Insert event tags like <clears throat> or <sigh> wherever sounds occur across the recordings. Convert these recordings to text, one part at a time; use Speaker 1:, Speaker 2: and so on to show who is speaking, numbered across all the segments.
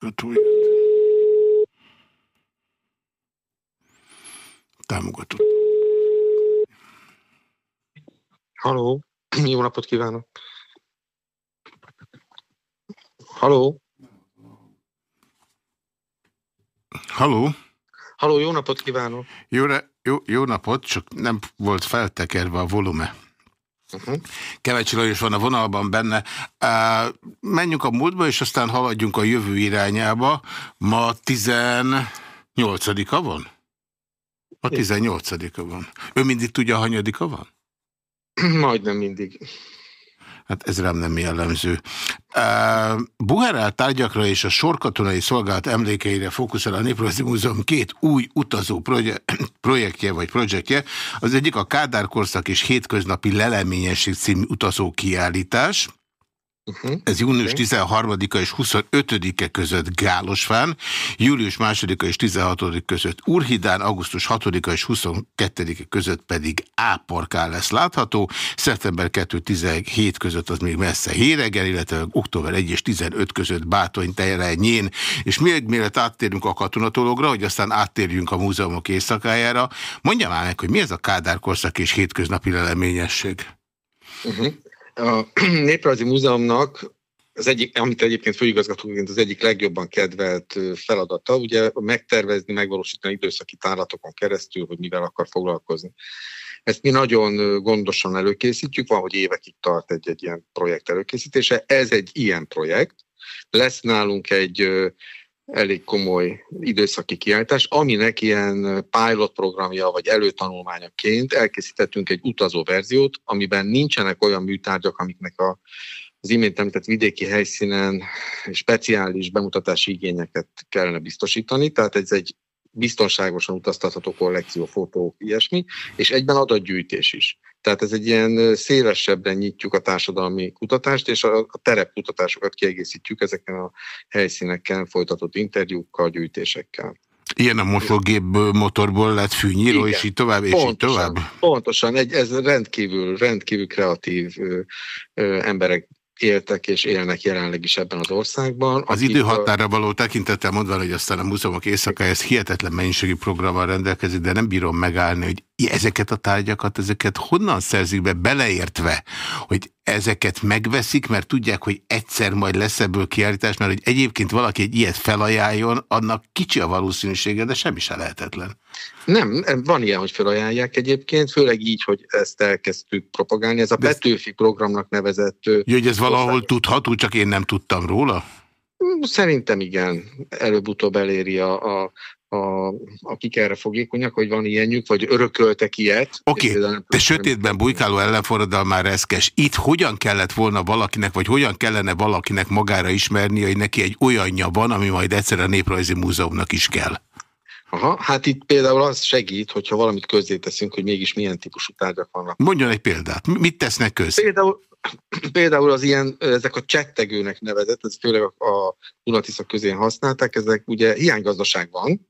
Speaker 1: támogatóját. Támogató.
Speaker 2: Haló, jó napot kívánok! Haló?
Speaker 1: Haló?
Speaker 2: Haló, jó napot kívánok!
Speaker 1: Jó, jó, jó napot, csak nem volt feltekerve a volume. Uh -huh. Kevecsi Lajos van a vonalban benne. Uh, menjünk a múltba, és aztán haladjunk a jövő irányába. Ma 18-a van? A 18-a van. Ő mindig tudja, hanyadika van?
Speaker 2: Majdnem mindig.
Speaker 1: Hát ez rám nem jellemző. Uh, Buherál tárgyakra és a sorkatonai szolgálat emlékeire fókuszál a Néprajzi Múzeum két új utazó <clears throat> projektje vagy projektje. Az egyik a Kádár korszak és hétköznapi leleményesség című utazó kiállítás. Uh -huh. Ez június 13-a és 25-e között Gálosfán, július 2-a és 16 között Urhidán, augusztus 6-a és 22-e között pedig Áporkán lesz látható, szeptember 2-17 között az még messze Héregen, illetve október 1 és 15 között Bátony Terenyén, és még mielőtt áttérünk a katonatologra, hogy aztán áttérjünk a múzeumok éjszakájára, mondja már meg, hogy mi ez a Kádár korszak és hétköznapi leleményesség?
Speaker 2: Uh -huh. A <clears throat> Néprajzi Múzeumnak az egyik, amit egyébként főigazgatóként az egyik legjobban kedvelt feladata, ugye megtervezni, megvalósítani időszaki tárlatokon keresztül, hogy mivel akar foglalkozni. Ezt mi nagyon gondosan előkészítjük, van, hogy évekig tart egy-egy ilyen projekt előkészítése. Ez egy ilyen projekt. Lesz nálunk egy elég komoly időszaki kiállítás, aminek ilyen pilot programja vagy előtanulmányaként elkészítettünk egy utazó verziót, amiben nincsenek olyan műtárgyak, amiknek a, az imént említett vidéki helyszínen speciális bemutatási igényeket kellene biztosítani, tehát ez egy biztonságosan utaztatható kollekció, fotók, ilyesmi, és egyben adatgyűjtés is. Tehát ez egy ilyen szélesebben nyitjuk a társadalmi kutatást, és a, a terepkutatásokat kiegészítjük ezeken a helyszíneken folytatott interjúkkal, gyűjtésekkel.
Speaker 1: Ilyen a mosógép motorból lett fűnyíró, Igen, és így tovább, és pontosan, így tovább?
Speaker 2: Pontosan, egy, ez rendkívül, rendkívül kreatív ö, ö, emberek éltek és élnek jelenleg is ebben az országban.
Speaker 1: Az időhatára való tekintettel mondva, hogy aztán a múzeumok éjszaka ez hihetetlen mennyiségi programmal rendelkezik, de nem bírom megállni, hogy ezeket a tárgyakat, ezeket honnan szerzik be, beleértve, hogy ezeket megveszik, mert tudják, hogy egyszer majd lesz ebből kiállítás, mert hogy egyébként valaki egy ilyet felajánljon, annak kicsi a valószínűsége, de semmi se lehetetlen.
Speaker 2: Nem, van ilyen, hogy felajánlják egyébként, főleg így, hogy ezt elkezdtük propagálni. Ez a Petőfi programnak nevezett...
Speaker 1: Jó, hogy ez valahol tudható, csak én nem tudtam róla?
Speaker 2: Szerintem igen, előbb-utóbb eléri a, a, a, akik erre fogékonyak, hogy van ilyenjük, vagy örököltek ilyet.
Speaker 1: Oké, okay. de sötétben bujkáló ellenforradal már reszkes. Itt hogyan kellett volna valakinek, vagy hogyan kellene valakinek magára ismerni, hogy neki egy olyanja van, ami majd egyszer a Néprajzi Múzeumnak is kell?
Speaker 2: Aha, hát itt például az segít, hogyha valamit közzéteszünk, hogy mégis milyen típusú tárgyak vannak.
Speaker 1: Mondjon egy példát. Mit tesznek közzé?
Speaker 2: Például, <clears throat> például az ilyen, ezek a csettegőnek nevezett, ez főleg a Dunatisza közén használták, ezek ugye hiánygazdaság van,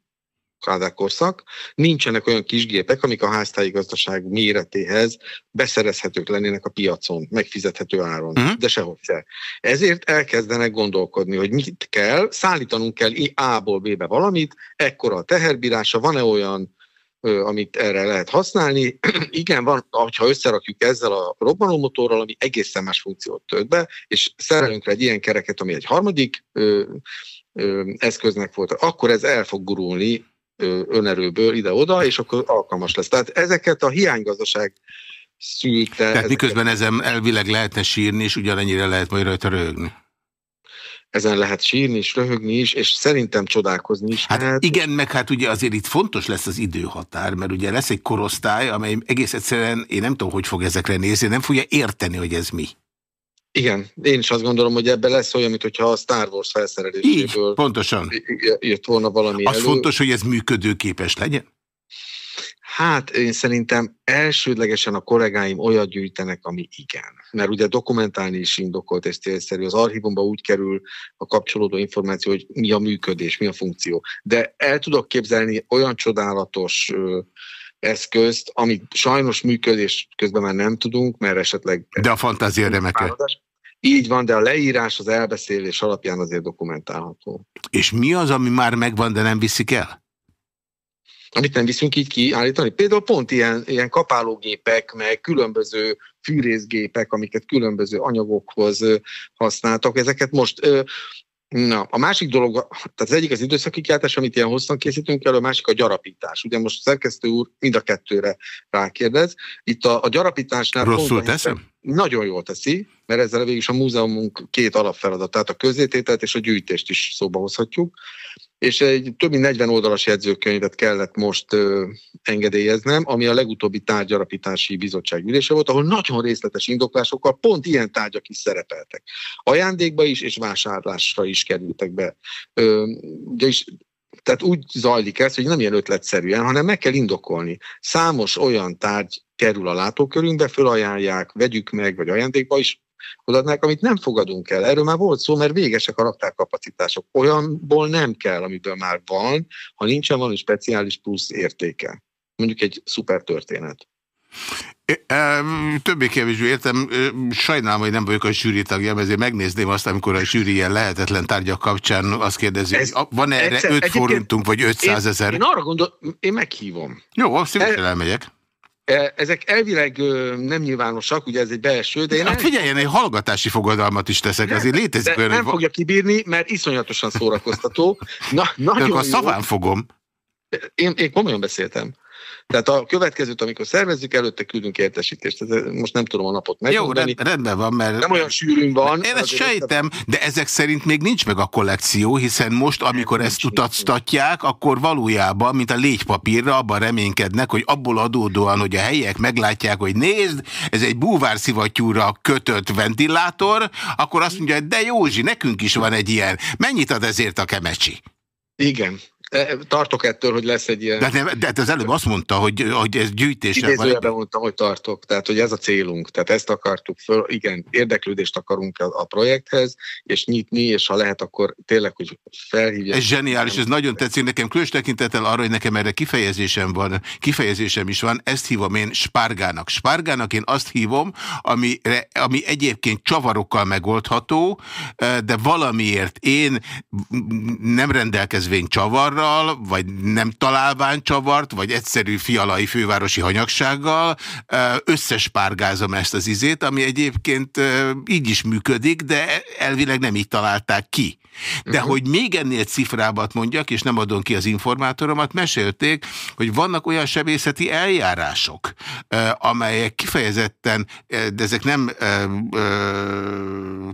Speaker 2: Kádár korszak, nincsenek olyan kisgépek, amik a háztáji gazdaság méretéhez beszerezhetők lennének a piacon, megfizethető áron, uh-huh. de sehogy se. Ezért elkezdenek gondolkodni, hogy mit kell, szállítanunk kell A-ból B-be valamit, ekkora a teherbírása, van-e olyan amit erre lehet használni. <clears throat> Igen, van, ha összerakjuk ezzel a robbanómotorral, ami egészen más funkciót tölt be, és szerelünk rá egy ilyen kereket, ami egy harmadik ö, ö, eszköznek volt, akkor ez el fog gurulni önerőből ide-oda, és akkor alkalmas lesz. Tehát ezeket a hiánygazdaság szülte... Tehát
Speaker 1: ezeket... miközben ezen elvileg lehetne sírni, és ugyanennyire lehet majd rajta röhögni.
Speaker 2: Ezen lehet sírni és röhögni is, és szerintem csodálkozni is.
Speaker 1: Hát lehet. igen, meg hát ugye azért itt fontos lesz az időhatár, mert ugye lesz egy korosztály, amely egész egyszerűen, én nem tudom, hogy fog ezekre nézni, nem fogja érteni, hogy ez mi.
Speaker 2: Igen, én is azt gondolom, hogy ebben lesz olyan, mintha a Star Wars felszereléséből
Speaker 1: Így, pontosan.
Speaker 2: írt volna valami
Speaker 1: Az elő. fontos, hogy ez működőképes legyen?
Speaker 2: Hát én szerintem elsődlegesen a kollégáim olyat gyűjtenek, ami igen. Mert ugye dokumentálni is indokolt és célszerű. Az archívumban úgy kerül a kapcsolódó információ, hogy mi a működés, mi a funkció. De el tudok képzelni olyan csodálatos eszközt, amit sajnos működés közben már nem tudunk, mert esetleg...
Speaker 1: De a fantázia remeke.
Speaker 2: Így van, de a leírás az elbeszélés alapján azért dokumentálható.
Speaker 1: És mi az, ami már megvan, de nem viszik el?
Speaker 2: Amit nem viszünk így kiállítani. Például pont ilyen, ilyen kapálógépek, meg különböző fűrészgépek, amiket különböző anyagokhoz használtak. Ezeket most Na, a másik dolog, tehát az egyik az időszaki kiáltás, amit ilyen hosszan készítünk elő, a másik a gyarapítás. Ugye most a szerkesztő úr mind a kettőre rákérdez. Itt a, a gyarapításnál...
Speaker 1: Rosszul teszem?
Speaker 2: Nagyon jól teszi, mert ezzel végig is a múzeumunk két alapfeladat, tehát a közétételt és a gyűjtést is szóba hozhatjuk és egy több mint 40 oldalas jegyzőkönyvet kellett most ö, engedélyeznem, ami a legutóbbi tárgyarapítási bizottság ülése volt, ahol nagyon részletes indoklásokkal pont ilyen tárgyak is szerepeltek. Ajándékba is és vásárlásra is kerültek be. Ö, ugye is tehát úgy zajlik ez, hogy nem ilyen ötletszerűen, hanem meg kell indokolni. Számos olyan tárgy kerül a látókörünkbe, fölajánlják, vegyük meg, vagy ajándékba is odaadnák, amit nem fogadunk el. Erről már volt szó, mert végesek a raktárkapacitások. Olyanból nem kell, amiből már van, ha nincsen valami speciális plusz értéke. Mondjuk egy szuper történet.
Speaker 1: Többé-kevésbé értem, sajnálom, hogy nem vagyok a zsűri tagja, ezért megnézném azt, amikor a zsűri ilyen lehetetlen tárgyak kapcsán azt kérdezi, Ez hogy van -e erre 5 forintunk, vagy 500 ezer?
Speaker 2: Én, én arra gondolom, én meghívom.
Speaker 1: Jó, szívesen elmegyek.
Speaker 2: E, ezek elvileg nem nyilvánosak, ugye ez egy belső, de én...
Speaker 1: Hát figyelj, én egy hallgatási fogadalmat is teszek, nem, azért létezik
Speaker 2: olyan, Nem hogy... fogja kibírni, mert iszonyatosan szórakoztató. Na, nagyon
Speaker 1: a szaván fogom.
Speaker 2: Én, én komolyan beszéltem. Tehát a következőt, amikor szervezzük, előtte küldünk értesítést. Ez, most nem tudom a napot megmondani.
Speaker 1: Jó, rendben van, mert...
Speaker 2: Nem olyan sűrűn van.
Speaker 1: Én ezt sejtem, de ezek szerint még nincs meg a kollekció, hiszen most, amikor nem, ezt utactatják, akkor valójában, mint a légypapírra, abban reménykednek, hogy abból adódóan, hogy a helyek meglátják, hogy nézd, ez egy búvárszivattyúra kötött ventilátor, akkor azt mondja, de Józsi, nekünk is van egy ilyen. Mennyit ad ezért a kemecsi?
Speaker 2: Igen, tartok ettől, hogy lesz egy ilyen...
Speaker 1: De, nem, de hát az előbb azt mondta, hogy, hogy ez gyűjtés.
Speaker 2: Idézőjelben mondtam, hogy tartok, tehát hogy ez a célunk, tehát ezt akartuk föl, igen, érdeklődést akarunk a, a projekthez, és nyitni, és ha lehet, akkor tényleg, hogy felhívják.
Speaker 1: Ez zseniális, ez nagyon tetszik nekem, különös tekintettel arra, hogy nekem erre kifejezésem van, kifejezésem is van, ezt hívom én spárgának. Spárgának én azt hívom, amire, ami egyébként csavarokkal megoldható, de valamiért én nem rendelkezvén csavarra, csavarral, vagy nem találvány csavart, vagy egyszerű fialai fővárosi hanyagsággal összespárgázom ezt az izét, ami egyébként így is működik, de elvileg nem így találták ki. De uh mhm. -huh. hogy még ennél cifrábat mondjak, és nem adom ki az informátoromat, mesélték, hogy vannak olyan sebészeti eljárások, amelyek kifejezetten, de ezek nem...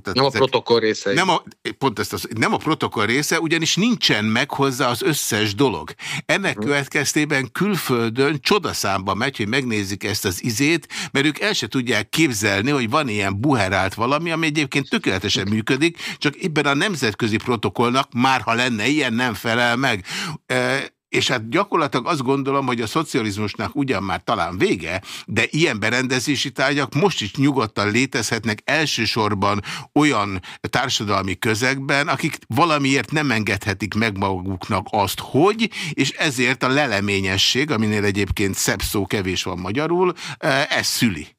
Speaker 2: Tehát nem a protokoll része.
Speaker 1: Nem a, pont ezt az, nem a protokoll része, ugyanis nincsen meg hozzá az összes dolog. Ennek hmm. következtében külföldön csodaszámba megy, hogy megnézik ezt az izét, mert ők el se tudják képzelni, hogy van ilyen buherált valami, ami egyébként tökéletesen működik, csak ebben a nemzetközi protokollnak, már ha lenne ilyen, nem felel meg. És hát gyakorlatilag azt gondolom, hogy a szocializmusnak ugyan már talán vége, de ilyen berendezési tárgyak most is nyugodtan létezhetnek elsősorban olyan társadalmi közegben, akik valamiért nem engedhetik meg maguknak azt, hogy, és ezért a leleményesség, aminél egyébként szebb szó kevés van magyarul, ez szüli.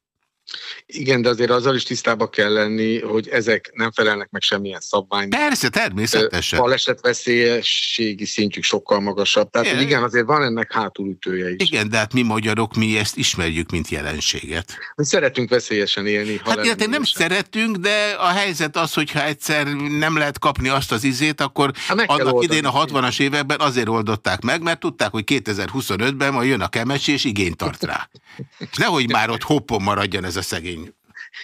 Speaker 2: Igen, de azért azzal is tisztába kell lenni, hogy ezek nem felelnek meg semmilyen szabványnak.
Speaker 1: Persze, természetesen.
Speaker 2: Baleset veszélyességi szintjük sokkal magasabb. Tehát igen. igen, azért van ennek hátulütője is.
Speaker 1: Igen, de hát mi magyarok, mi ezt ismerjük, mint jelenséget.
Speaker 2: Mi szeretünk veszélyesen élni.
Speaker 1: Hát igen, nem szeretünk, de a helyzet az, hogyha egyszer nem lehet kapni azt az izét, akkor hát annak idén a 60-as években azért oldották meg, mert tudták, hogy 2025-ben majd jön a kemes, és igényt tart rá. És nehogy már ott hoppon maradjon ez a szegény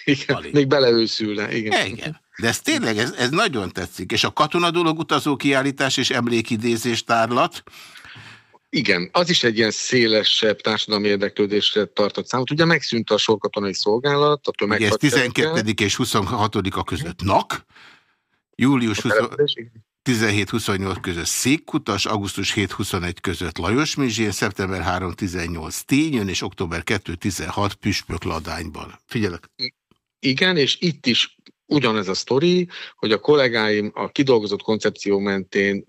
Speaker 2: igen, még beleőszülne. Igen.
Speaker 1: igen. De ez tényleg, ez, ez nagyon tetszik. És a katona dolog utazó kiállítás és emlékidézés tárlat,
Speaker 2: igen, az is egy ilyen szélesebb társadalmi érdeklődésre tartott számot. Ugye megszűnt a sorkatonai szolgálat, a
Speaker 1: tömeg. Ez 12. és 26. a között NAK, július 20... 17-28 között Székkutas, augusztus 7-21 között Lajos Mizsén, szeptember 3-18 Tényön és október 2-16 Püspök Ladányban. Figyelek!
Speaker 2: Igen, és itt is ugyanez a sztori, hogy a kollégáim a kidolgozott koncepció mentén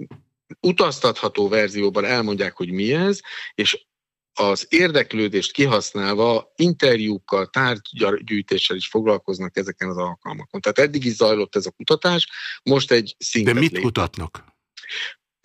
Speaker 2: utaztatható verzióban elmondják, hogy mi ez, és az érdeklődést kihasználva interjúkkal, tárgygyűjtéssel is foglalkoznak ezeken az alkalmakon. Tehát eddig is zajlott ez a kutatás, most egy szintet
Speaker 1: De mit lép. kutatnak?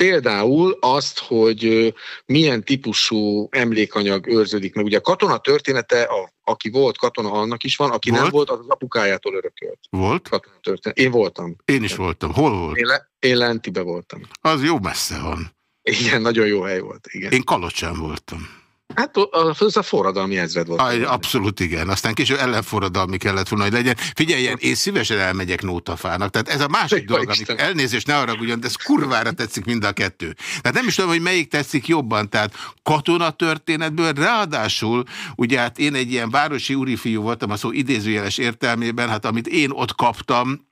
Speaker 2: Például azt, hogy milyen típusú emlékanyag őrződik meg. Ugye a katona története, a, aki volt katona, annak is van, aki volt? nem volt, az, az apukájától örökölt.
Speaker 1: Volt?
Speaker 2: Katona történet. Én voltam.
Speaker 1: Én is voltam. Hol volt?
Speaker 2: Én, le, én Lentibe voltam.
Speaker 1: Az jó messze van.
Speaker 2: Igen, nagyon jó hely volt. Igen.
Speaker 1: Én Kalocsán voltam.
Speaker 2: Hát az a forradalmi ezred volt.
Speaker 1: Ah, abszolút igen. Aztán később ellenforradalmi kellett volna, hogy legyen. Figyeljen, én szívesen elmegyek Nótafának. Tehát ez a másik dolog, amit elnézést ne arra ugyan, de ez kurvára tetszik mind a kettő. Tehát nem is tudom, hogy melyik tetszik jobban. Tehát katonatörténetből, ráadásul, ugye hát én egy ilyen városi úrifiú voltam a szó idézőjeles értelmében, hát amit én ott kaptam,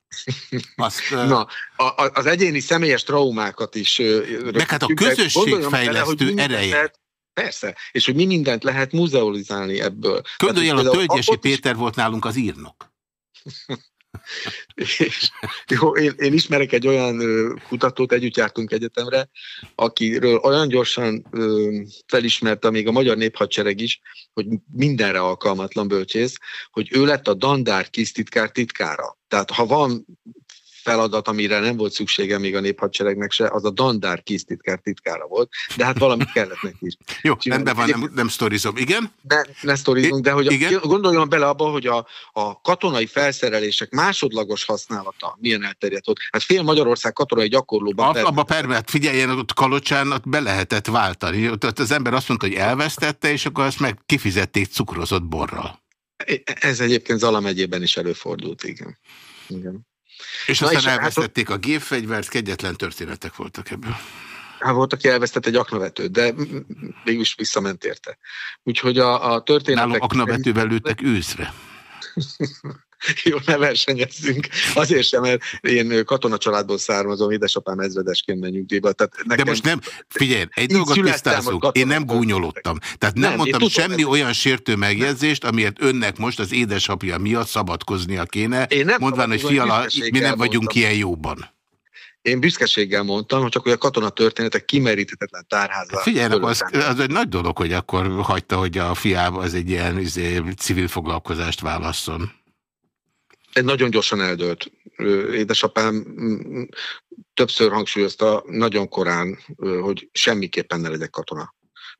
Speaker 2: azt, Na, a, az egyéni személyes traumákat is...
Speaker 1: Meg hát a közösségfejlesztő ereje.
Speaker 2: Persze, és hogy mi mindent lehet muzeolizálni ebből.
Speaker 1: Gondolj el, a Tölgyesi Péter is... volt nálunk az írnok. <laughs>
Speaker 2: és, jó, én, én ismerek egy olyan ö, kutatót, együtt jártunk egyetemre, akiről olyan gyorsan ö, felismerte még a magyar néphadsereg is, hogy mindenre alkalmatlan bölcsész, hogy ő lett a dandár kisztitkár titkára. Tehát ha van feladat, amire nem volt szüksége még a néphadseregnek se, az a dandár kisztitkár titkára volt, de hát valami kellett neki is. <laughs>
Speaker 1: Jó, rendben van, nem, nem sztorizom, igen?
Speaker 2: Ne, ne sztorizunk, de hogy igen? A, gondoljon bele abba, hogy a, a katonai felszerelések másodlagos használata milyen elterjedt volt. Hát fél Magyarország katonai gyakorlóban...
Speaker 1: A, abba permet, figyeljen, ott Kalocsán ott be lehetett váltani. Ott az ember azt mondta, hogy elvesztette, és akkor azt meg kifizették cukrozott borral.
Speaker 2: Ez egyébként Zala megyében is előfordult, igen. igen.
Speaker 1: És aztán és hát elvesztették hát, a gépfegyvert, kegyetlen történetek voltak ebből.
Speaker 2: Hát volt, aki elvesztett egy aknavetőt, de mégis visszament érte. Úgyhogy a, a történetek...
Speaker 1: Nálunk aknavetővel lőttek őszre. <laughs>
Speaker 2: Jó, ne versenyezzünk. Azért sem, mert én katona családból származom, édesapám ezredesként megy nyugdíjba. Tehát
Speaker 1: nekem... De most nem, figyelj, egy dolgot tisztázunk, én nem gúnyolottam. Tehát nem, nem mondtam semmi tudom, olyan sértő megjegyzést, amiért önnek most az édesapja miatt szabadkoznia kéne, én nem mondván, hogy fiala, mi nem vagyunk mondtam. ilyen jóban.
Speaker 2: Én büszkeséggel mondtam, hogy csak hogy a katona történetek kimeríthetetlen tárházban.
Speaker 1: Hát figyelj, az, az egy nagy dolog, hogy akkor hagyta, hogy a fiába az egy ilyen izé, civil foglalkozást válasszon
Speaker 2: egy nagyon gyorsan eldőlt. Édesapám többször hangsúlyozta nagyon korán, hogy semmiképpen ne legyek katona.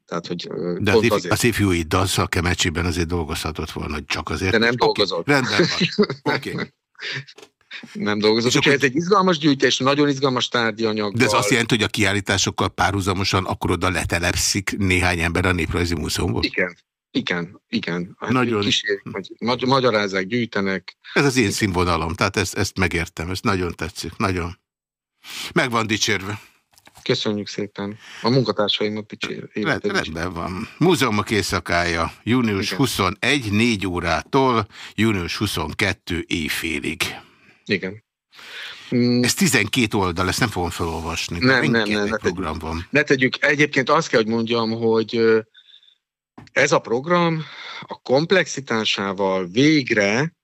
Speaker 2: Tehát, hogy
Speaker 1: De az, azért... az ifjúi dansz a Kemecsiben azért dolgozhatott volna, csak azért.
Speaker 2: De nem okay, dolgozott.
Speaker 1: Rendben van. <laughs> Oké. Okay.
Speaker 2: nem dolgozott. Úgyhogy ez egy izgalmas gyűjtés, nagyon izgalmas tárgyanyag.
Speaker 1: De ez azt jelenti, hogy a kiállításokkal párhuzamosan akkor oda letelepszik néhány ember a Néprajzi Múzeumból?
Speaker 2: Igen, igen, igen. Hát nagyon. Kísérik, magy magyarázzák, gyűjtenek.
Speaker 1: Ez az én színvonalom, tehát ezt, ezt megértem, ezt nagyon tetszik, nagyon. Meg van dicsérve.
Speaker 2: Köszönjük szépen. A munkatársaimat dicsérve.
Speaker 1: Rend, rendben van. Múzeumok éjszakája június Igen. 21, 4 órától június 22 éjfélig.
Speaker 2: Igen.
Speaker 1: Mm. Ez 12 oldal, ezt nem fogom felolvasni.
Speaker 2: Nem, nem, nem. Ne program van. Ne tegyük. Egyébként azt kell, hogy mondjam, hogy ez a program a komplexitásával végre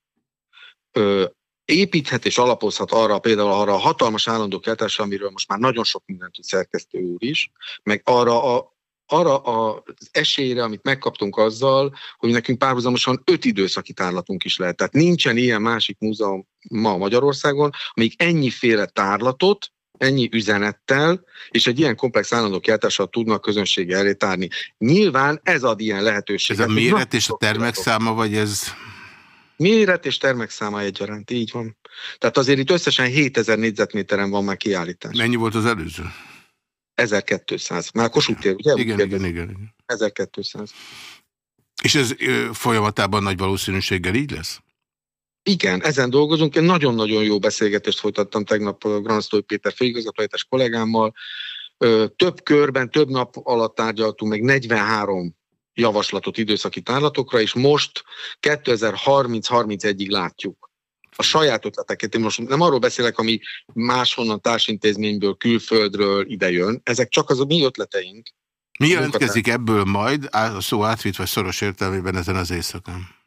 Speaker 2: ö, építhet és alapozhat arra például arra a hatalmas állandó keltásra, amiről most már nagyon sok mindent tud szerkesztő úr is, meg arra a arra az esélyre, amit megkaptunk azzal, hogy nekünk párhuzamosan öt időszaki tárlatunk is lehet. Tehát nincsen ilyen másik múzeum ma Magyarországon, amelyik ennyiféle tárlatot ennyi üzenettel, és egy ilyen komplex állandó kiáltással tudnak közönség elé tárni. Nyilván ez ad ilyen lehetőséget.
Speaker 1: Ez a méret és a termekszáma, vagy ez...
Speaker 2: Méret és termekszáma egyaránt, így van. Tehát azért itt összesen 7000 négyzetméteren van már kiállítás.
Speaker 1: Mennyi volt az előző?
Speaker 2: 1200. Már Kossuth tér, ugye?
Speaker 1: Igen, igen, igen, igen.
Speaker 2: 1200.
Speaker 1: És ez folyamatában nagy valószínűséggel így lesz?
Speaker 2: Igen, ezen dolgozunk. Én nagyon-nagyon jó beszélgetést folytattam tegnap a Gransztói Péter főigazgatójátás kollégámmal. Több körben, több nap alatt tárgyaltunk meg 43 javaslatot időszaki tárlatokra, és most 2030-31-ig látjuk a saját ötleteket. Én most nem arról beszélek, ami máshonnan társintézményből, külföldről idejön. Ezek csak az a mi ötleteink.
Speaker 1: Mi jelentkezik ebből majd, a szó átvitt vagy szoros értelmében ezen az éjszakán?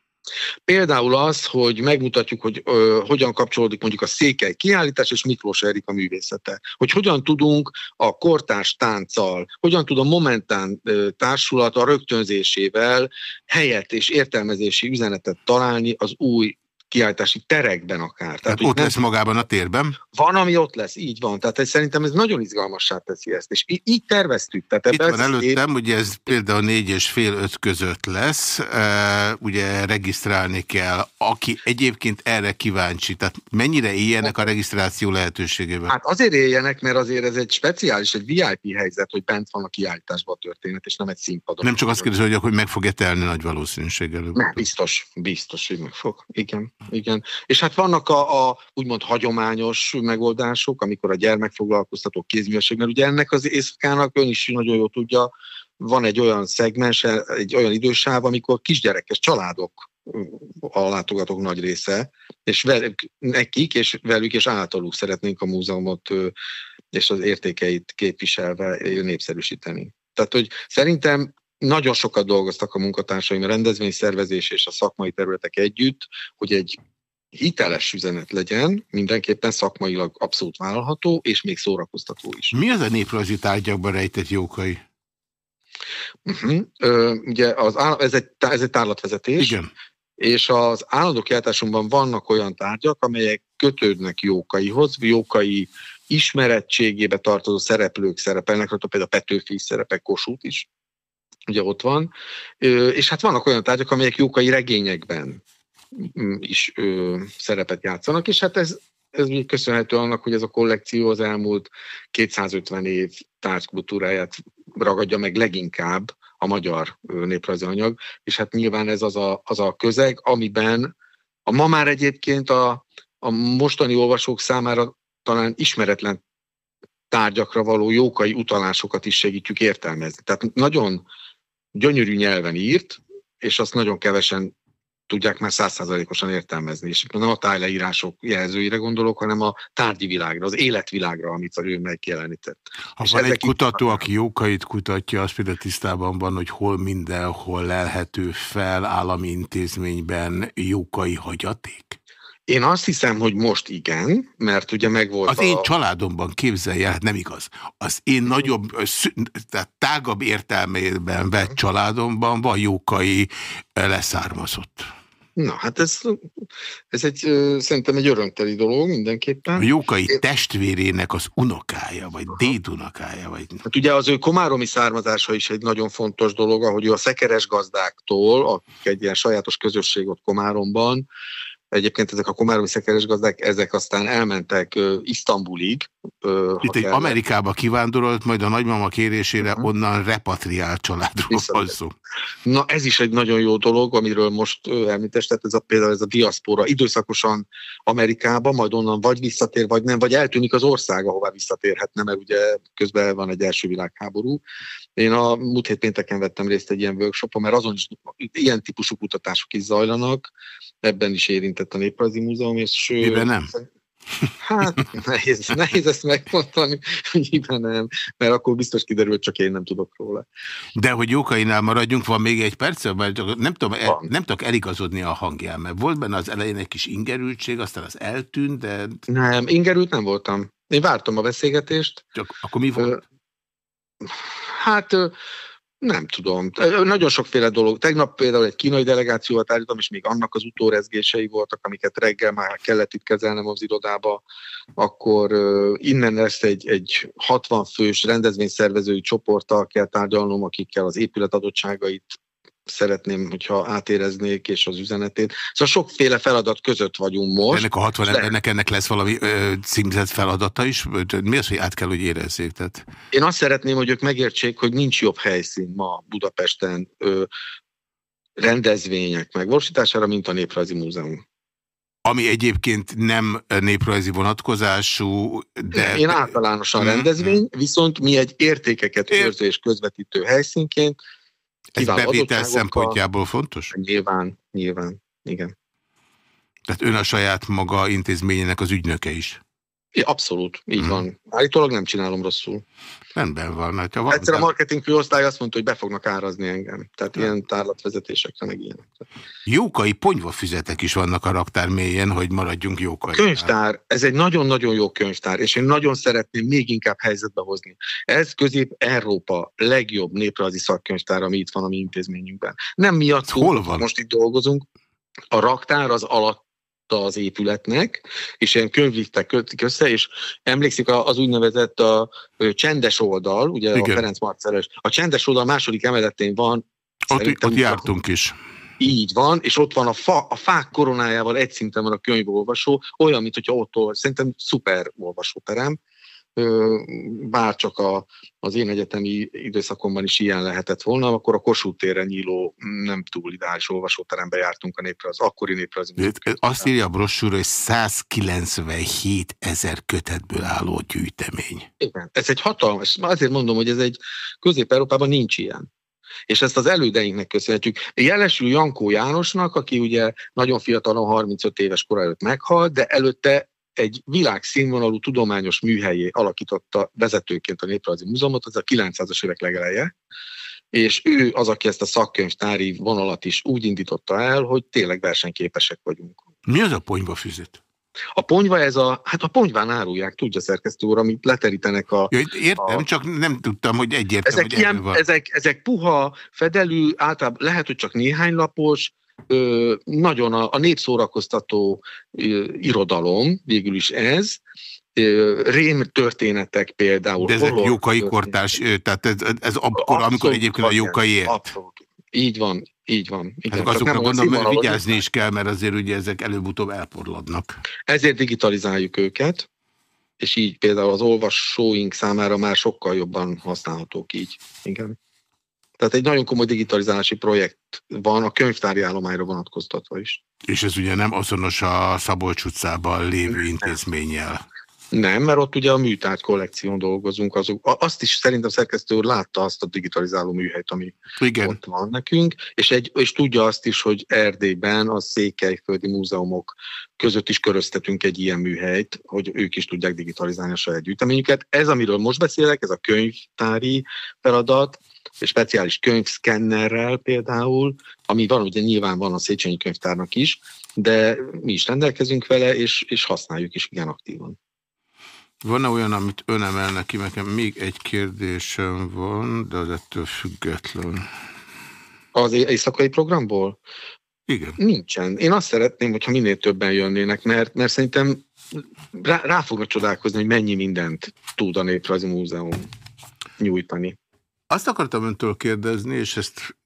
Speaker 2: Például az, hogy megmutatjuk, hogy ö, hogyan kapcsolódik mondjuk a székely kiállítás és Miklós Erik a művészete. Hogy hogyan tudunk a kortárs tánccal, hogyan tud a Momentán ö, társulat a rögtönzésével helyet és értelmezési üzenetet találni az új kiállítási terekben akár.
Speaker 1: Tehát, ott nem... lesz magában a térben?
Speaker 2: Van, ami ott lesz, így van. Tehát ez, szerintem ez nagyon izgalmassá teszi ezt, és így, így terveztük. Tehát
Speaker 1: Itt van előttem, ugye ez például négy és fél öt között lesz, uh, ugye regisztrálni kell, aki egyébként erre kíváncsi, tehát mennyire éljenek a regisztráció lehetőségével?
Speaker 2: Hát azért éljenek, mert azért ez egy speciális, egy VIP helyzet, hogy bent van a kiállításban a történet, és nem egy színpadon.
Speaker 1: Nem csak azt kérdezem, hogy, hogy meg fog-e telni nagy valószínűséggel.
Speaker 2: Nem, biztos, biztos, hogy meg fog. Igen igen. És hát vannak a, a úgymond hagyományos megoldások, amikor a gyermekfoglalkoztató kézművesség, mert ugye ennek az éjszakának ön is nagyon jól tudja, van egy olyan szegmens, egy olyan idősáv, amikor kisgyerekes családok a látogatók nagy része, és velük, nekik és velük és általuk szeretnénk a múzeumot és az értékeit képviselve népszerűsíteni. Tehát, hogy szerintem nagyon sokat dolgoztak a munkatársaim, a rendezvényszervezés és a szakmai területek együtt, hogy egy hiteles üzenet legyen, mindenképpen szakmailag abszolút vállalható, és még szórakoztató is.
Speaker 1: Mi az a néprajzi tárgyakban rejtett jókai?
Speaker 2: Uh-huh. Ö, ugye az áll, ez, egy, ez egy tárlatvezetés.
Speaker 1: Igen.
Speaker 2: És az állandó kiáltásunkban vannak olyan tárgyak, amelyek kötődnek jókaihoz, jókai ismerettségébe tartozó szereplők szerepelnek, például a Petőfi szerepek, Kossuth is ugye ott van, és hát vannak olyan tárgyak, amelyek jókai regényekben mm, is szerepet játszanak, és hát ez, ez köszönhető annak, hogy ez a kollekció az elmúlt 250 év tárgykultúráját ragadja meg leginkább a magyar néprajzi anyag, és hát nyilván ez az a, az a közeg, amiben a ma már egyébként a, a mostani olvasók számára talán ismeretlen tárgyakra való jókai utalásokat is segítjük értelmezni. Tehát nagyon gyönyörű nyelven írt, és azt nagyon kevesen tudják már százszázalékosan értelmezni. És nem a tájleírások jelzőire gondolok, hanem a tárgyi világra, az életvilágra, amit ő megjelenített.
Speaker 1: Ha és van egy kutató, aki jókait kutatja, az például tisztában van, hogy hol mindenhol lelhető fel állami intézményben jókai hagyaték?
Speaker 2: Én azt hiszem, hogy most igen, mert ugye megvolt
Speaker 1: Az a... én családomban képzelje, hát nem igaz. Az én nagyobb, tehát tágabb értelmében vett családomban van jókai leszármazott.
Speaker 2: Na, hát ez, ez egy, szerintem egy örömteli dolog mindenképpen. A
Speaker 1: Jókai Én... testvérének az unokája, vagy dédunokája. Vagy...
Speaker 2: Hát ugye az ő komáromi származása is egy nagyon fontos dolog, ahogy ő a szekeres gazdáktól, akik egy ilyen sajátos közösség ott Komáromban, Egyébként ezek a komáromi szekeres gazdák, ezek aztán elmentek uh, Isztambulig.
Speaker 1: Uh, Itt egy Amerikába kivándorolt, majd a nagymama kérésére uh mhm. -huh. onnan repatriált családról van szó.
Speaker 2: Na ez is egy nagyon jó dolog, amiről most uh, tehát ez a, például ez a diaszpora időszakosan Amerikába, majd onnan vagy visszatér, vagy nem, vagy eltűnik az ország, ahová visszatérhetne, mert ugye közben van egy első világháború. Én a múlt hét pénteken vettem részt egy ilyen workshopon, mert azon is ilyen típusú kutatások is zajlanak, ebben is érintett a Néprajzi Múzeum, és...
Speaker 1: Miben nem?
Speaker 2: Hát nehéz, nehéz ezt megmondani, hogy miben nem, mert akkor biztos kiderült, csak én nem tudok róla.
Speaker 1: De hogy Jókainál maradjunk, van még egy perc, mert nem tudom, el, nem tudok eligazodni a hangján, mert volt benne az elején egy kis ingerültség, aztán az eltűnt, de...
Speaker 2: Nem, ingerült nem voltam. Én vártam a beszélgetést.
Speaker 1: Csak akkor mi volt?
Speaker 2: Hát nem tudom. Nagyon sokféle dolog. Tegnap például egy kínai delegációval tárgyaltam, és még annak az utórezgései voltak, amiket reggel már kellett itt kezelnem az irodába. Akkor innen lesz egy, egy 60 fős rendezvényszervezői csoporttal kell tárgyalnom, akikkel az épület adottságait szeretném, hogyha átéreznék, és az üzenetét. Szóval sokféle feladat között vagyunk most.
Speaker 1: Ennek a 60 embernek ennek lesz valami ö, címzett feladata is? Mi az, hogy át kell, hogy érezzék? Tehát...
Speaker 2: Én azt szeretném, hogy ők megértsék, hogy nincs jobb helyszín ma Budapesten ö, rendezvények megvalósítására, mint a Néprajzi Múzeum.
Speaker 1: Ami egyébként nem néprajzi vonatkozású, de...
Speaker 2: Én általánosan mm, rendezvény, viszont mi egy értékeket őrző és közvetítő helyszínként
Speaker 1: ez bevétel szempontjából fontos?
Speaker 2: Nyilván, nyilván, igen.
Speaker 1: Tehát ön a saját maga intézményének az ügynöke is?
Speaker 2: Abszolút, így hmm. van. Állítólag nem csinálom rosszul.
Speaker 1: Rendben van.
Speaker 2: Hát, van Egyszer a marketing főosztály azt mondta, hogy be fognak árazni engem. Tehát ja. ilyen tárlatvezetésekre meg ilyenek.
Speaker 1: Jókai ponyvafüzetek is vannak a raktár mélyén, hogy maradjunk jókai. A
Speaker 2: könyvtár, ez egy nagyon-nagyon jó könyvtár, és én nagyon szeretném még inkább helyzetbe hozni. Ez Közép-Európa legjobb néprajzi szakkönyvtár, ami itt van a mi intézményünkben. Nem miatt,
Speaker 1: Hol van?
Speaker 2: most itt dolgozunk. A raktár az alatt az épületnek, és ilyen könyvlisztek kötik össze, és emlékszik az úgynevezett a, a csendes oldal, ugye Igen. a Ferenc Marceles, a csendes oldal második emeletén van.
Speaker 1: Ott, ott jártunk is.
Speaker 2: Így van, és ott van a, fa, a fák koronájával egy szinten van a könyvolvasó, olyan, mint hogyha ott olvas. Szerintem szuper olvasóterem bárcsak a, az én egyetemi időszakomban is ilyen lehetett volna, akkor a Kossuth téren nyíló nem túl ideális olvasóterembe jártunk a népre, az akkori népre. Az
Speaker 1: Azt írja a brossúra, hogy 197 ezer kötetből álló gyűjtemény.
Speaker 2: Igen, ez egy hatalmas, azért mondom, hogy ez egy Közép-Európában nincs ilyen. És ezt az elődeinknek köszönhetjük. Jelesül Jankó Jánosnak, aki ugye nagyon fiatalon, 35 éves kora előtt meghalt, de előtte egy világszínvonalú tudományos műhelyé alakította vezetőként a Néprajzi Múzeumot, az a 900-as évek legeleje, és ő az, aki ezt a szakkönyvtári vonalat is úgy indította el, hogy tényleg versenyképesek vagyunk.
Speaker 1: Mi az a ponyva füzet?
Speaker 2: A ponyva ez a, hát a ponyván árulják, tudja szerkesztő úr, amit leterítenek a...
Speaker 1: Ja, értem, a, csak nem tudtam, hogy egyértelmű,
Speaker 2: ezek hogy ilyen, van. Ezek, ezek puha, fedelű, általában lehet, hogy csak néhány lapos, nagyon a, a népszórakoztató irodalom, végül is ez, rém történetek például.
Speaker 1: De ezek jókai kortárs, tehát ez, ez akkor, amikor egyébként a jókai. Abszolút.
Speaker 2: Így van, így van. Igen.
Speaker 1: Hát azokra gondolom, hogy vigyázni is kell, mert azért ugye ezek előbb-utóbb elporladnak.
Speaker 2: Ezért digitalizáljuk őket, és így például az olvasóink számára már sokkal jobban használhatók így. Igen. Tehát egy nagyon komoly digitalizálási projekt van a könyvtári állományra vonatkoztatva is.
Speaker 1: És ez ugye nem azonos a Szabolcs utcában lévő intézménnyel?
Speaker 2: Nem, mert ott ugye a műtárgy kollekción dolgozunk. Azok, azt is szerintem szerkesztő úr látta azt a digitalizáló műhelyt, ami Igen. ott van nekünk, és, egy, és tudja azt is, hogy Erdélyben a Székelyföldi Múzeumok között is köröztetünk egy ilyen műhelyt, hogy ők is tudják digitalizálni a saját gyűjteményüket. Ez, amiről most beszélek, ez a könyvtári feladat, egy speciális könyvszkennerrel például, ami van, ugye nyilván van a Széchenyi könyvtárnak is, de mi is rendelkezünk vele, és, és használjuk is igen aktívan.
Speaker 1: Van-e olyan, amit ön emelne ki? Nekem még egy kérdésem van, de az ettől független.
Speaker 2: Az éjszakai programból?
Speaker 1: Igen.
Speaker 2: Nincsen. Én azt szeretném, hogyha minél többen jönnének, mert, mert szerintem rá, rá fognak csodálkozni, hogy mennyi mindent tud a Néprajzi Múzeum nyújtani.
Speaker 1: Azt akartam öntől kérdezni, és ezt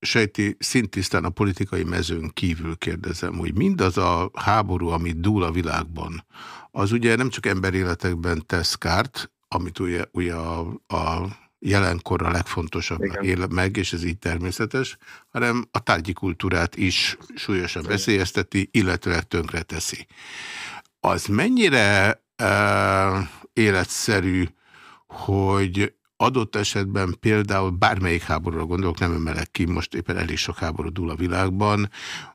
Speaker 1: sejti szintisztán a politikai mezőn kívül kérdezem, hogy mindaz a háború, amit dúl a világban, az ugye nem csak emberéletekben tesz kárt, amit ugye, ugye a, a jelenkor a legfontosabbnak él meg, és ez így természetes, hanem a tárgyi kultúrát is súlyosan veszélyezteti, illetve tönkre teszi. Az mennyire uh, életszerű, hogy adott esetben például bármelyik háborúra gondolok, nem emelek ki, most éppen elég sok háború dúl a világban,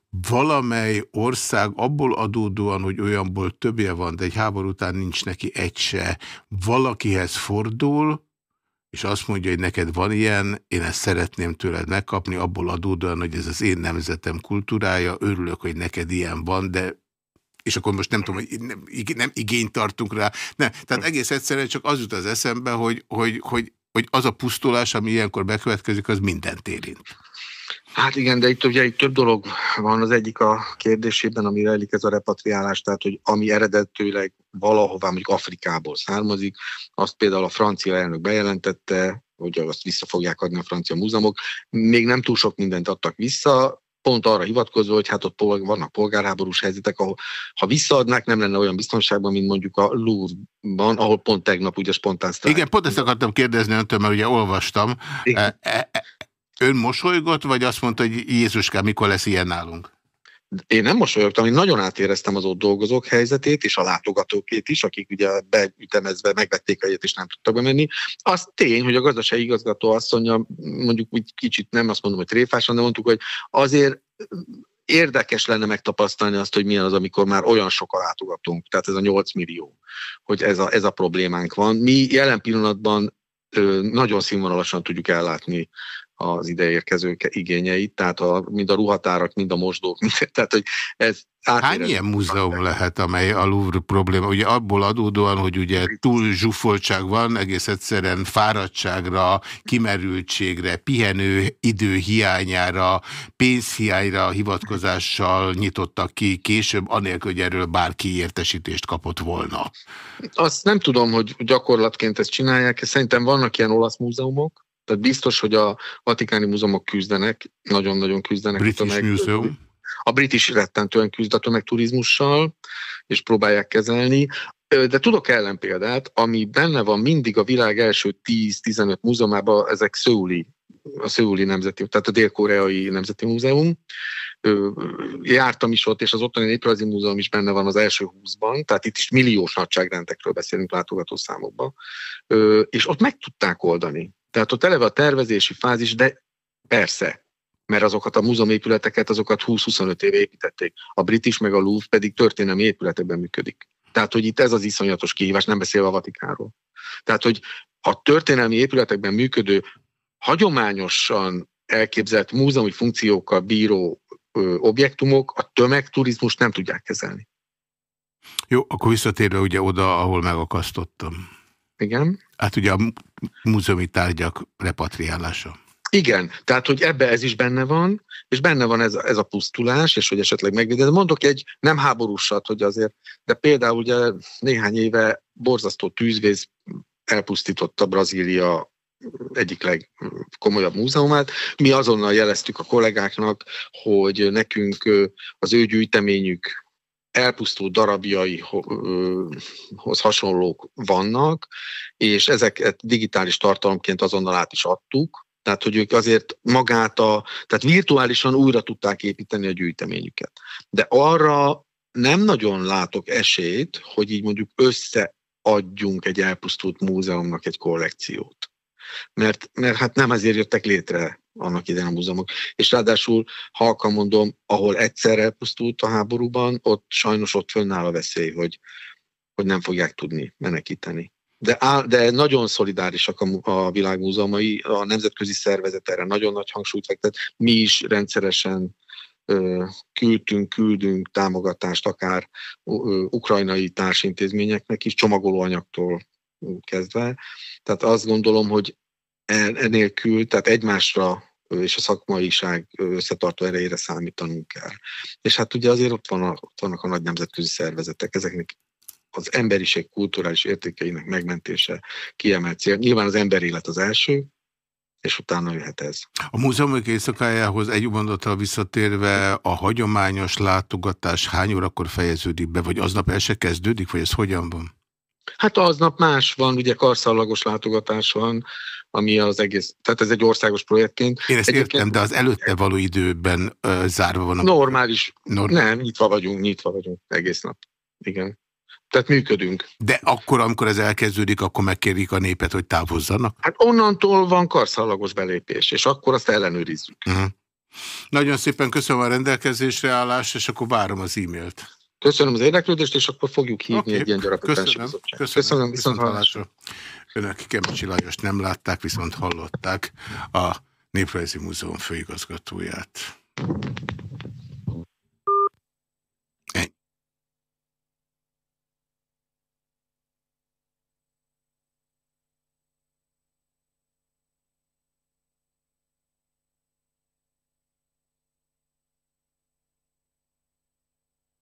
Speaker 1: valamely ország abból adódóan, hogy olyanból többje van, de egy háború után nincs neki egy se, valakihez fordul, és azt mondja, hogy neked van ilyen, én ezt szeretném tőled megkapni, abból adódóan, hogy ez az én nemzetem kultúrája, örülök, hogy neked ilyen van, de és akkor most nem tudom, hogy nem, nem igényt tartunk rá. Nem, tehát egész egyszerűen csak az jut az eszembe, hogy, hogy, hogy, hogy az a pusztulás, ami ilyenkor bekövetkezik, az mindent érint.
Speaker 2: Hát igen, de itt ugye itt több dolog van az egyik a kérdésében, ami rejlik ez a repatriálás, tehát hogy ami eredetőleg valahová mondjuk Afrikából származik, azt például a francia elnök bejelentette, hogy azt vissza fogják adni a francia múzeumok. Még nem túl sok mindent adtak vissza, pont arra hivatkozva, hogy hát ott vannak polgárháborús helyzetek, ahol ha visszaadnák, nem lenne olyan biztonságban, mint mondjuk a Louvre-ban, ahol pont tegnap ugye spontán sztrájk.
Speaker 1: Igen, pont ezt akartam kérdezni öntől, mert ugye olvastam. Igen. E, e, ön mosolygott, vagy azt mondta, hogy Jézuskám, mikor lesz ilyen nálunk?
Speaker 2: Én nem mosolyogtam, én nagyon átéreztem az ott dolgozók helyzetét, és a látogatókét is, akik ugye beütemezve megvették a és nem tudtak bemenni. Az tény, hogy a gazdasági igazgató mondja, mondjuk úgy kicsit nem azt mondom, hogy tréfásan, de mondtuk, hogy azért érdekes lenne megtapasztalni azt, hogy milyen az, amikor már olyan sokan látogatunk, tehát ez a 8 millió, hogy ez a, ez a problémánk van. Mi jelen pillanatban nagyon színvonalasan tudjuk ellátni az ideérkezők igényeit, tehát a, mind a ruhatárak, mind a mosdók, mind, <laughs> tehát hogy ez
Speaker 1: Hány ilyen múzeum lehet, amely a Louvre probléma? Ugye abból adódóan, hogy ugye túl zsúfoltság van, egész egyszerűen fáradtságra, kimerültségre, pihenő idő hiányára, pénzhiányra hivatkozással nyitottak ki később, anélkül, hogy erről bárki értesítést kapott volna.
Speaker 2: Azt nem tudom, hogy gyakorlatként ezt csinálják, szerintem vannak ilyen olasz múzeumok, tehát biztos, hogy a Vatikáni múzeumok küzdenek, nagyon-nagyon küzdenek.
Speaker 1: British Museum.
Speaker 2: A brit is rettentően küzd a tömegturizmussal, és próbálják kezelni. De tudok ellenpéldát, ami benne van mindig a világ első 10-15 múzeumában, ezek szőuli, a szőuli nemzeti, tehát a dél-koreai nemzeti múzeum. Jártam is ott, és az ottani néprajzi múzeum is benne van az első 20-ban, tehát itt is milliós nagyságrendekről beszélünk látogatószámokban, és ott meg tudták oldani. Tehát ott eleve a tervezési fázis, de persze, mert azokat a múzeumépületeket, azokat 20-25 éve építették. A British meg a Louvre pedig történelmi épületekben működik. Tehát, hogy itt ez az iszonyatos kihívás, nem beszélve a Vatikánról. Tehát, hogy a történelmi épületekben működő, hagyományosan elképzelt múzeumi funkciókkal bíró ö, objektumok a tömegturizmus nem tudják kezelni.
Speaker 1: Jó, akkor visszatérve ugye oda, ahol megakasztottam.
Speaker 2: Igen.
Speaker 1: Hát ugye a múzeumi tárgyak repatriálása.
Speaker 2: Igen, tehát hogy ebbe ez is benne van, és benne van ez, ez a pusztulás, és hogy esetleg megvédeni. Mondok egy nem háborúsat, hogy azért, de például ugye néhány éve borzasztó tűzvész elpusztította Brazília egyik legkomolyabb múzeumát. Mi azonnal jeleztük a kollégáknak, hogy nekünk az ő gyűjteményük elpusztult darabjaihoz hasonlók vannak, és ezeket digitális tartalomként azonnal át is adtuk, tehát hogy ők azért magát a, tehát virtuálisan újra tudták építeni a gyűjteményüket. De arra nem nagyon látok esélyt, hogy így mondjuk összeadjunk egy elpusztult múzeumnak egy kollekciót. Mert, mert hát nem ezért jöttek létre annak idején a múzeumok. És ráadásul, halkan mondom, ahol egyszer elpusztult a háborúban, ott sajnos ott fönnáll a veszély, hogy, hogy nem fogják tudni menekíteni. De, áll, de nagyon szolidárisak a, a világmúzeumai, a nemzetközi szervezet erre nagyon nagy hangsúlyt fektet. Mi is rendszeresen ö, küldtünk, küldünk támogatást akár ö, ukrajnai társintézményeknek is, csomagolóanyagtól kezdve. Tehát azt gondolom, hogy enélkül, tehát egymásra és a szakmaiság összetartó erejére számítanunk kell. És hát ugye azért ott, van a, ott vannak a nagy nemzetközi szervezetek, ezeknek az emberiség kulturális értékeinek megmentése kiemelt cél. Nyilván az emberélet az első, és utána jöhet ez.
Speaker 1: A múzeumok éjszakájához egy mondattal visszatérve a hagyományos látogatás hány órakor fejeződik be, vagy aznap el se kezdődik, vagy ez hogyan van?
Speaker 2: Hát aznap más van, ugye karszallagos látogatás van, ami az egész, tehát ez egy országos projektként.
Speaker 1: Én ezt Egyébként, értem, de az előtte való időben uh, zárva van a...
Speaker 2: Normális. Normális. Nem, nyitva vagyunk, nyitva vagyunk egész nap. Igen. Tehát működünk.
Speaker 1: De akkor, amikor ez elkezdődik, akkor megkérik a népet, hogy távozzanak?
Speaker 2: Hát onnantól van karszallagos belépés, és akkor azt ellenőrizzük. Uh mhm. -huh.
Speaker 1: Nagyon szépen köszönöm a rendelkezésre állást, és akkor várom az e-mailt.
Speaker 2: Köszönöm az érdeklődést, és akkor fogjuk hívni okay. egy ilyen gyarapítási
Speaker 1: Köszönöm. Köszönöm. Köszönöm. Viszont hallásra. Önök Kemicsi Lajost nem látták, viszont hallották a Néprajzi Múzeum főigazgatóját.